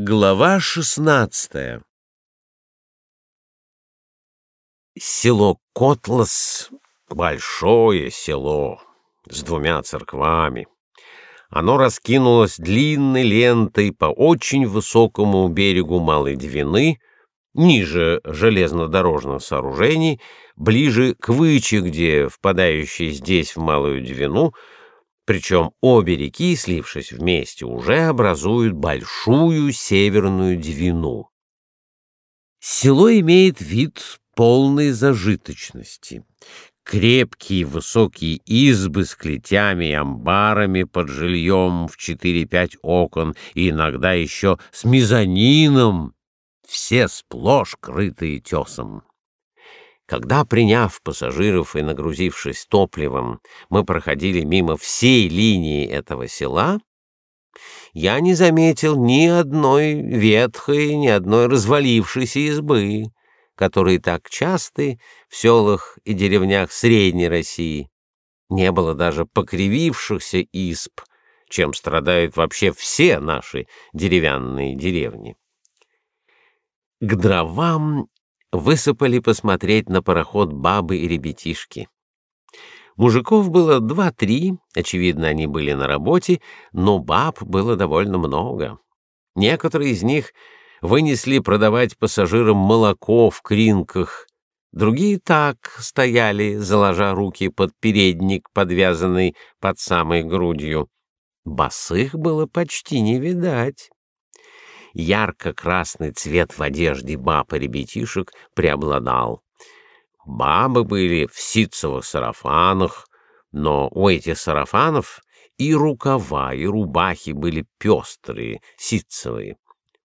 Глава шестнадцатая Село Котлас — большое село с двумя церквами. Оно раскинулось длинной лентой по очень высокому берегу Малой Двины, ниже железнодорожных сооружений, ближе к Выче, где впадающей здесь в Малую Двину — причем обе реки, слившись вместе, уже образуют большую северную Двину. Село имеет вид полной зажиточности. Крепкие высокие избы с клетями и амбарами под жильем в четыре-пять окон и иногда еще с мезонином, все сплошь крытые тесом. Когда, приняв пассажиров и нагрузившись топливом, мы проходили мимо всей линии этого села, я не заметил ни одной ветхой, ни одной развалившейся избы, которые так часты в селах и деревнях Средней России. Не было даже покривившихся изб, чем страдают вообще все наши деревянные деревни. К дровам высыпали посмотреть на пароход бабы и ребятишки. Мужиков было два-три, очевидно, они были на работе, но баб было довольно много. Некоторые из них вынесли продавать пассажирам молоко в кринках, другие так стояли, заложа руки под передник, подвязанный под самой грудью. Босых было почти не видать ярко-красный цвет в одежде баб и ребятишек преобладал. Бабы были в ситцевых сарафанах, но у этих сарафанов и рукава, и рубахи были пестрые, ситцевые.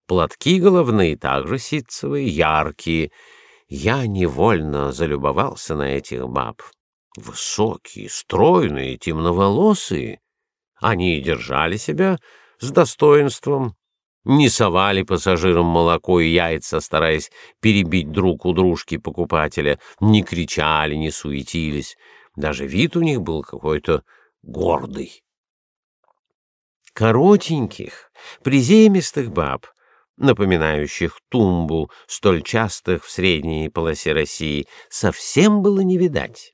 Платки головные также ситцевые, яркие. Я невольно залюбовался на этих баб. Высокие, стройные, темноволосые. Они держали себя с достоинством, не совали пассажирам молоко и яйца, стараясь перебить друг у дружки покупателя, не кричали, не суетились. Даже вид у них был какой-то гордый. Коротеньких, приземистых баб, напоминающих тумбу, столь частых в средней полосе России, совсем было не видать.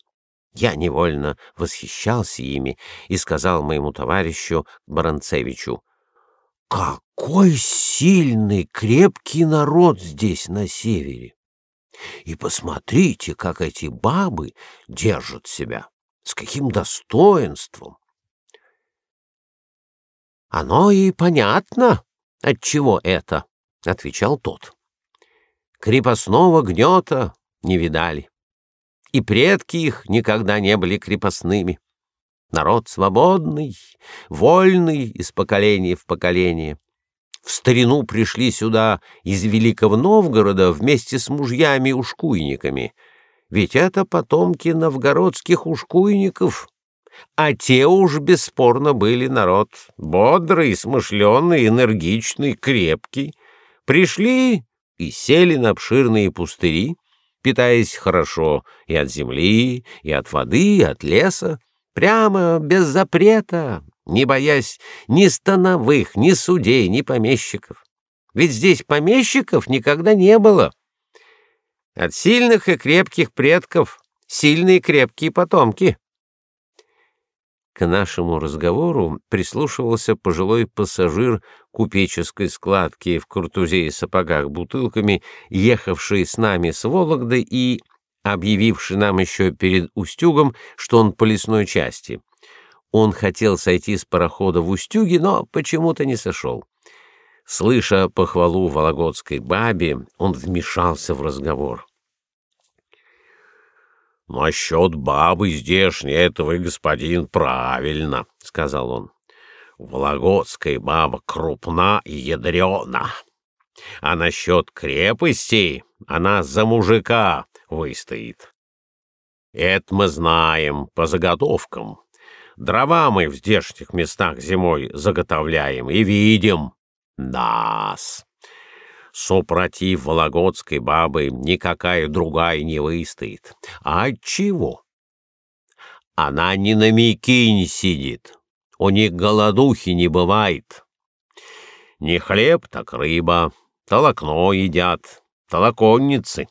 Я невольно восхищался ими и сказал моему товарищу Баранцевичу, какой сильный, крепкий народ здесь на севере! И посмотрите, как эти бабы держат себя, с каким достоинством! Оно и понятно, от чего это, — отвечал тот. Крепостного гнета не видали, и предки их никогда не были крепостными. Народ свободный, вольный из поколения в поколение. В старину пришли сюда из Великого Новгорода вместе с мужьями-ушкуйниками. Ведь это потомки новгородских ушкуйников. А те уж бесспорно были народ бодрый, смышленый, энергичный, крепкий. Пришли и сели на обширные пустыри, питаясь хорошо и от земли, и от воды, и от леса, прямо без запрета, не боясь ни становых, ни судей, ни помещиков. Ведь здесь помещиков никогда не было. От сильных и крепких предков сильные и крепкие потомки. К нашему разговору прислушивался пожилой пассажир купеческой складки в куртузе и сапогах бутылками, ехавший с нами с Вологды и объявивший нам еще перед Устюгом, что он по лесной части. Он хотел сойти с парохода в Устюге, но почему-то не сошел. Слыша похвалу вологодской бабе, он вмешался в разговор. «Насчет бабы здешней этого и господин правильно», — сказал он. «Вологодская баба крупна и ядрена. А насчет крепости она за мужика выстоит. Это мы знаем по заготовкам. Дрова мы в здешних местах зимой заготовляем и видим. Нас. Супротив вологодской бабы никакая другая не выстоит. А отчего? Она ни на мякине сидит. У них голодухи не бывает. Не хлеб, так рыба, толокно едят, толоконницы.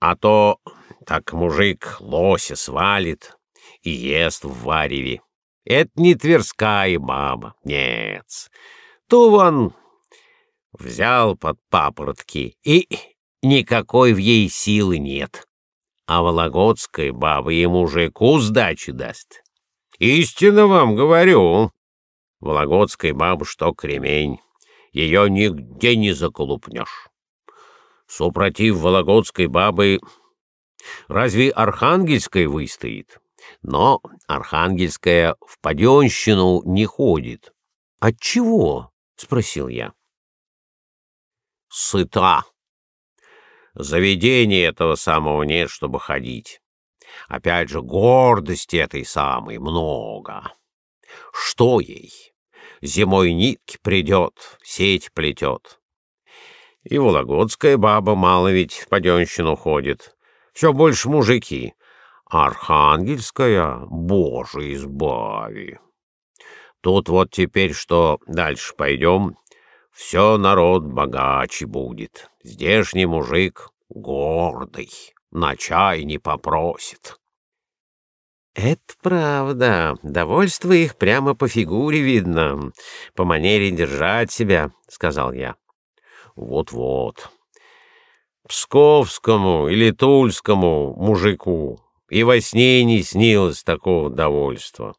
А то так мужик лося свалит и ест в вареве. Это не тверская баба, нет. То вон взял под папоротки, и никакой в ей силы нет. А вологодская баба ему мужику сдачи даст. Истинно вам говорю. Вологодская баба что кремень, ее нигде не заколупнешь. Супротив вологодской бабы разве архангельская выстоит? Но архангельская в паденщину не ходит. Отчего? спросил я. Сыта. Заведения этого самого нет, чтобы ходить. Опять же, гордости этой самой много. Что ей? Зимой нитки придет, сеть плетет. И вологодская баба мало ведь в паденщину ходит. Все больше мужики. Архангельская, боже, избави. Тут вот теперь что дальше пойдем, все народ богаче будет. Здешний мужик гордый, на чай не попросит. Это правда. Довольство их прямо по фигуре видно, по манере держать себя, сказал я. Вот-вот. Псковскому или Тульскому мужику и во сне не снилось такого довольства.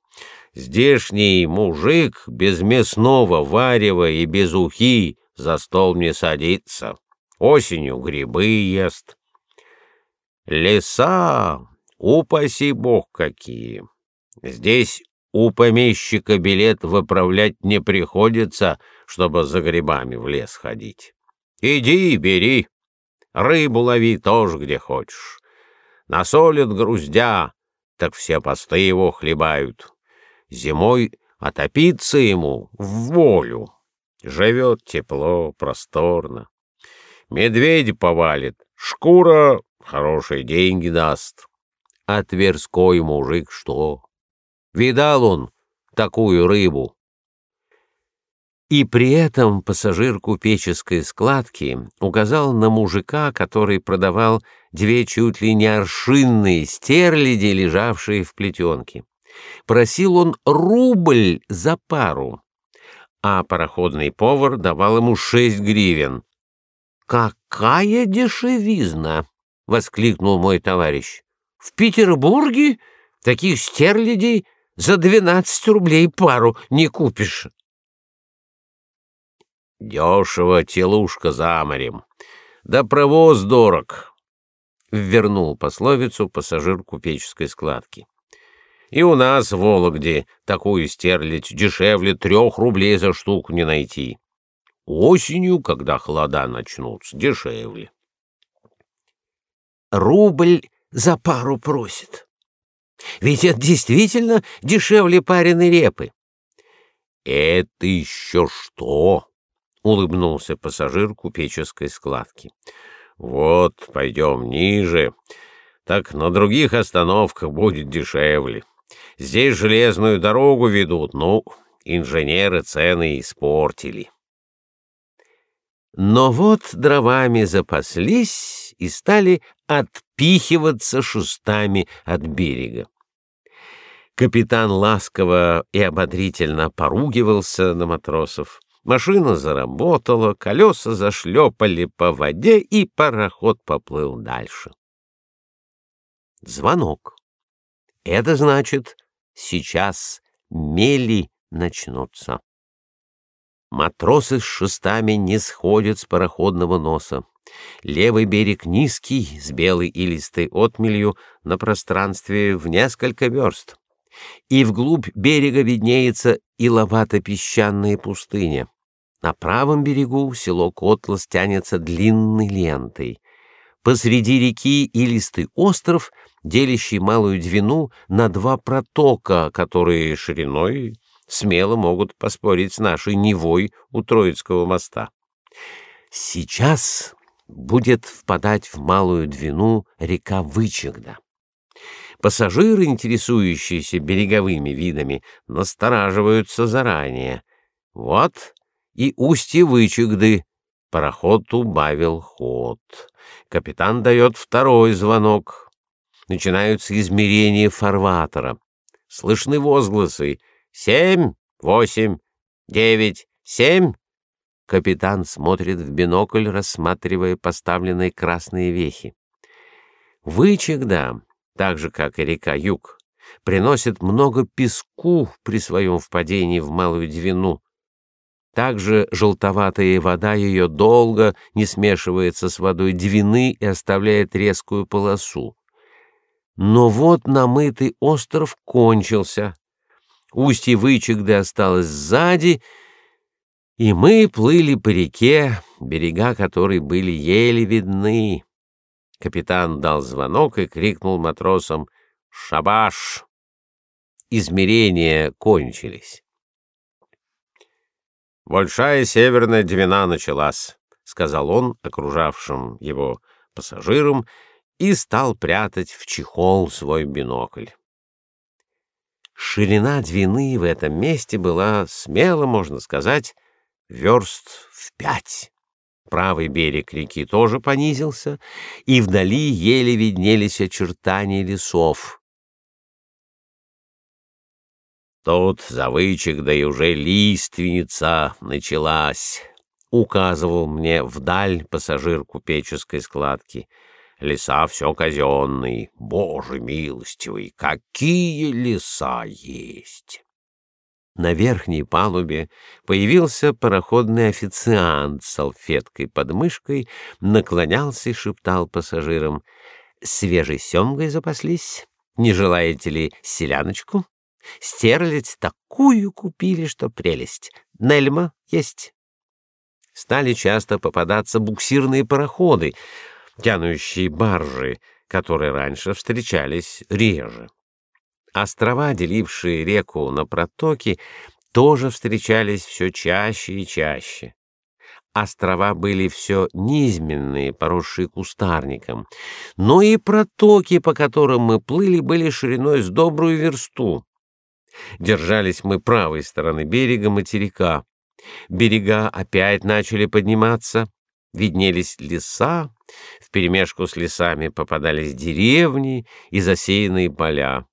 Здешний мужик без мясного варева и без ухи за стол не садится. Осенью грибы ест. Леса, упаси бог какие. Здесь у помещика билет выправлять не приходится, чтобы за грибами в лес ходить. Иди бери. Рыбу лови тоже где хочешь. Насолят груздя, так все посты его хлебают. Зимой отопиться ему в волю. Живет тепло, просторно. Медведь повалит, шкура хорошие деньги даст. А Тверской мужик что? Видал он такую рыбу? И при этом пассажир купеческой складки указал на мужика, который продавал две чуть ли не аршинные стерляди, лежавшие в плетенке. Просил он рубль за пару, а пароходный повар давал ему шесть гривен. «Какая дешевизна!» — воскликнул мой товарищ. «В Петербурге таких стерлядей за двенадцать рублей пару не купишь». Дешево телушка за морем. Да провоз дорог. Вернул пословицу пассажир купеческой складки. И у нас в Вологде такую стерлядь дешевле трех рублей за штуку не найти. Осенью, когда холода начнутся, дешевле. Рубль за пару просит. Ведь это действительно дешевле пареной репы. Это еще что? — улыбнулся пассажир купеческой складки. «Вот, пойдем ниже. Так на других остановках будет дешевле. Здесь железную дорогу ведут, ну, инженеры цены испортили». Но вот дровами запаслись и стали отпихиваться шустами от берега. Капитан ласково и ободрительно поругивался на матросов. Машина заработала, колеса зашлепали по воде, и пароход поплыл дальше. Звонок. Это значит, сейчас мели начнутся. Матросы с шестами не сходят с пароходного носа. Левый берег низкий, с белой и листой отмелью на пространстве в несколько верст. И вглубь берега виднеется иловато-песчаная пустыня. На правом берегу село Котлас тянется длинной лентой. Посреди реки илистый остров, делящий Малую Двину на два протока, которые шириной смело могут поспорить с нашей Невой у Троицкого моста. Сейчас будет впадать в Малую Двину река Вычегда. Пассажиры, интересующиеся береговыми видами, настораживаются заранее. Вот и устье Вычегды. Пароход убавил ход. Капитан дает второй звонок. Начинаются измерения фарватера. Слышны возгласы «Семь, восемь, девять, семь». Капитан смотрит в бинокль, рассматривая поставленные красные вехи. Вычегда, так же, как и река Юг, приносит много песку при своем впадении в Малую Двину. Также желтоватая вода ее долго не смешивается с водой Двины и оставляет резкую полосу. Но вот намытый остров кончился. Устье Вычегды осталось сзади, и мы плыли по реке, берега которой были еле видны. Капитан дал звонок и крикнул матросам «Шабаш!». Измерения кончились. «Большая северная двина началась», — сказал он окружавшим его пассажирам и стал прятать в чехол свой бинокль. Ширина двины в этом месте была, смело можно сказать, верст в пять. Правый берег реки тоже понизился, и вдали еле виднелись очертания лесов. Тут завычек, да и уже лиственница началась, указывал мне вдаль пассажир купеческой складки. Леса все казенные, боже милостивый, какие леса есть! На верхней палубе появился пароходный официант с салфеткой под мышкой, наклонялся и шептал пассажирам: "Свежей семгой запаслись? Не желаете ли селяночку? Стерлядь такую купили, что прелесть. Нельма есть". Стали часто попадаться буксирные пароходы, тянущие баржи, которые раньше встречались реже. Острова, делившие реку на протоки, тоже встречались все чаще и чаще. Острова были все низменные, поросшие кустарником, но и протоки, по которым мы плыли, были шириной с добрую версту. Держались мы правой стороны берега материка. Берега опять начали подниматься, виднелись леса, вперемешку с лесами попадались деревни и засеянные поля.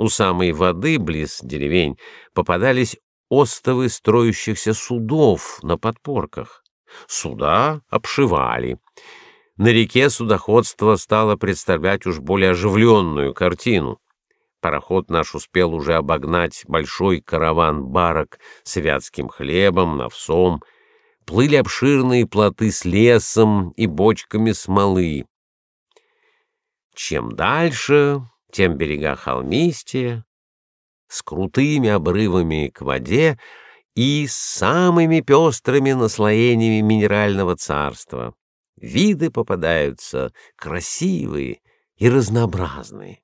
У самой воды, близ деревень, попадались остовы строящихся судов на подпорках. Суда обшивали. На реке судоходство стало представлять уж более оживленную картину. Пароход наш успел уже обогнать большой караван барок с вятским хлебом, навсом. Плыли обширные плоты с лесом и бочками смолы. Чем дальше, тем берега холмистее, с крутыми обрывами к воде и с самыми пестрыми наслоениями минерального царства. Виды попадаются красивые и разнообразные.